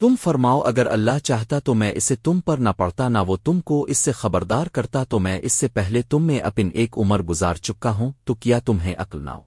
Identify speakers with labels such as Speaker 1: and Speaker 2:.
Speaker 1: تم فرماؤ اگر اللہ چاہتا تو میں اسے تم پر نہ پڑتا نہ وہ تم کو اس سے خبردار کرتا، تو میں اس سے پہلے تم میں اپن ایک عمر گزار چکا ہوں، تو کیا تمہیں عقل نہ ہو؟